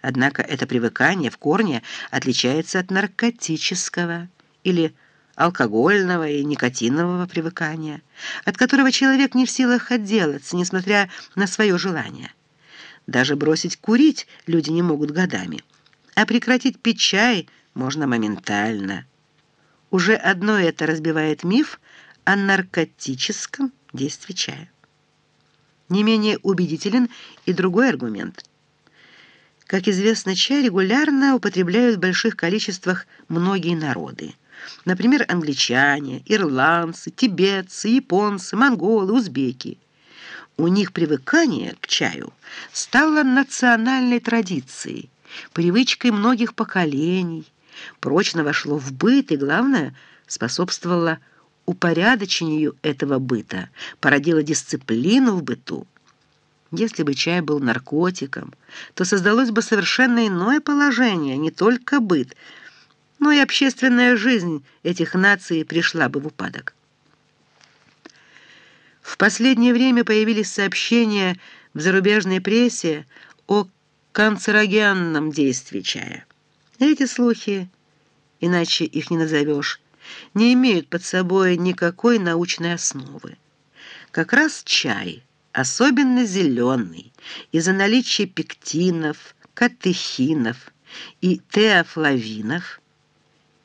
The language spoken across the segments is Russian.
Однако это привыкание в корне отличается от наркотического или алкогольного и никотинового привыкания, от которого человек не в силах отделаться, несмотря на свое желание. Даже бросить курить люди не могут годами, а прекратить пить чай можно моментально. Уже одно это разбивает миф о наркотическом действии чая. Не менее убедителен и другой аргумент. Как известно, чай регулярно употребляют в больших количествах многие народы. Например, англичане, ирландцы, тибетцы, японцы, монголы, узбеки. У них привыкание к чаю стало национальной традицией, привычкой многих поколений, прочно вошло в быт и, главное, способствовало упорядочению этого быта, породило дисциплину в быту. Если бы чай был наркотиком, то создалось бы совершенно иное положение, не только быт, но и общественная жизнь этих наций пришла бы в упадок. В последнее время появились сообщения в зарубежной прессе о канцерогенном действии чая. Эти слухи, иначе их не назовешь, не имеют под собой никакой научной основы. Как раз чай, особенно зеленый, из-за наличия пектинов, катехинов и теофлавинов,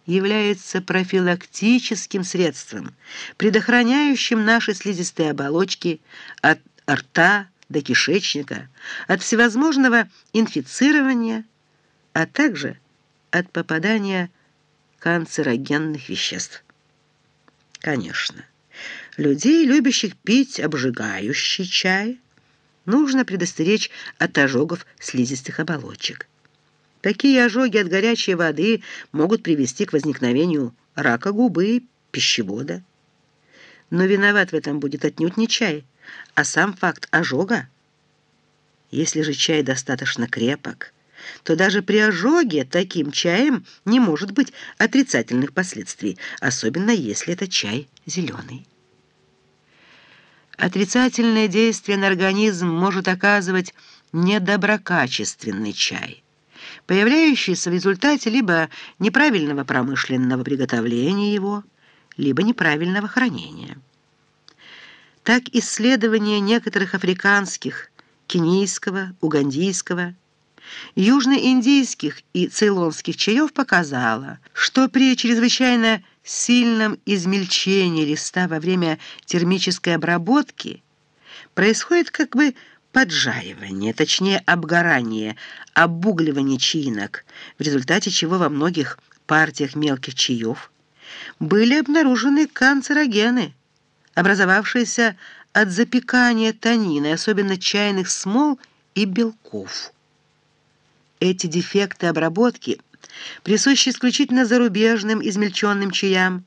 является профилактическим средством, предохраняющим наши слизистые оболочки от рта до кишечника, от всевозможного инфицирования, а также от попадания канцерогенных веществ. Конечно, людей, любящих пить обжигающий чай, нужно предостеречь от ожогов слизистых оболочек. Такие ожоги от горячей воды могут привести к возникновению рака губы пищевода. Но виноват в этом будет отнюдь не чай, а сам факт ожога. Если же чай достаточно крепок, то даже при ожоге таким чаем не может быть отрицательных последствий, особенно если это чай зеленый. Отрицательное действие на организм может оказывать недоброкачественный чай появляющиеся в результате либо неправильного промышленного приготовления его, либо неправильного хранения. Так исследования некоторых африканских, кенийского, угандийского, южноиндийских и цейлонских чаев показало, что при чрезвычайно сильном измельчении листа во время термической обработки происходит как бы поджаривание, точнее обгорание, обугливание чаинок, в результате чего во многих партиях мелких чаев были обнаружены канцерогены, образовавшиеся от запекания танина, особенно чайных смол и белков. Эти дефекты обработки присущи исключительно зарубежным измельченным чаям,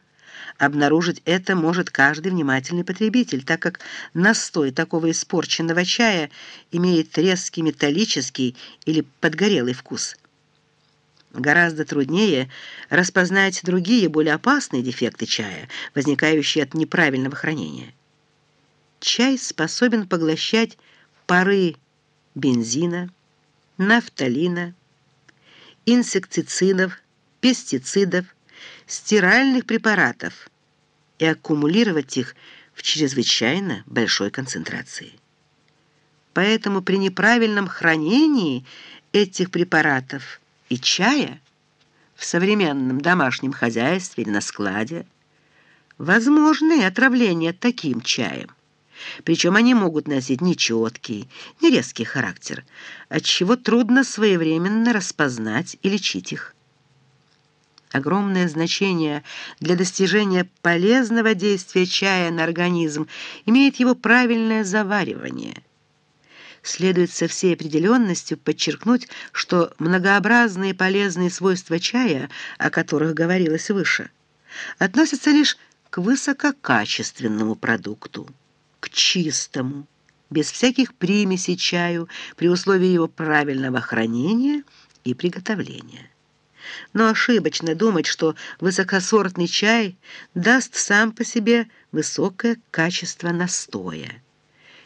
Обнаружить это может каждый внимательный потребитель, так как настой такого испорченного чая имеет резкий металлический или подгорелый вкус. Гораздо труднее распознать другие, более опасные дефекты чая, возникающие от неправильного хранения. Чай способен поглощать пары бензина, нафталина, инсектицидов, пестицидов, стиральных препаратов и аккумулировать их в чрезвычайно большой концентрации. Поэтому при неправильном хранении этих препаратов и чая в современном домашнем хозяйстве или на складе возможны отравления таким чаем. Причем они могут носить нечеткий, нерезкий характер, отчего трудно своевременно распознать и лечить их огромное значение для достижения полезного действия чая на организм имеет его правильное заваривание. Следует со всей определенностью подчеркнуть, что многообразные полезные свойства чая, о которых говорилось выше, относятся лишь к высококачественному продукту, к чистому, без всяких примесей чаю при условии его правильного хранения и приготовления но ошибочно думать, что высокосортный чай даст сам по себе высокое качество настоя.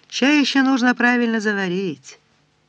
Чай еще нужно правильно заварить.